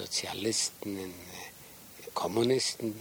Sozialisten, in Kommunisten.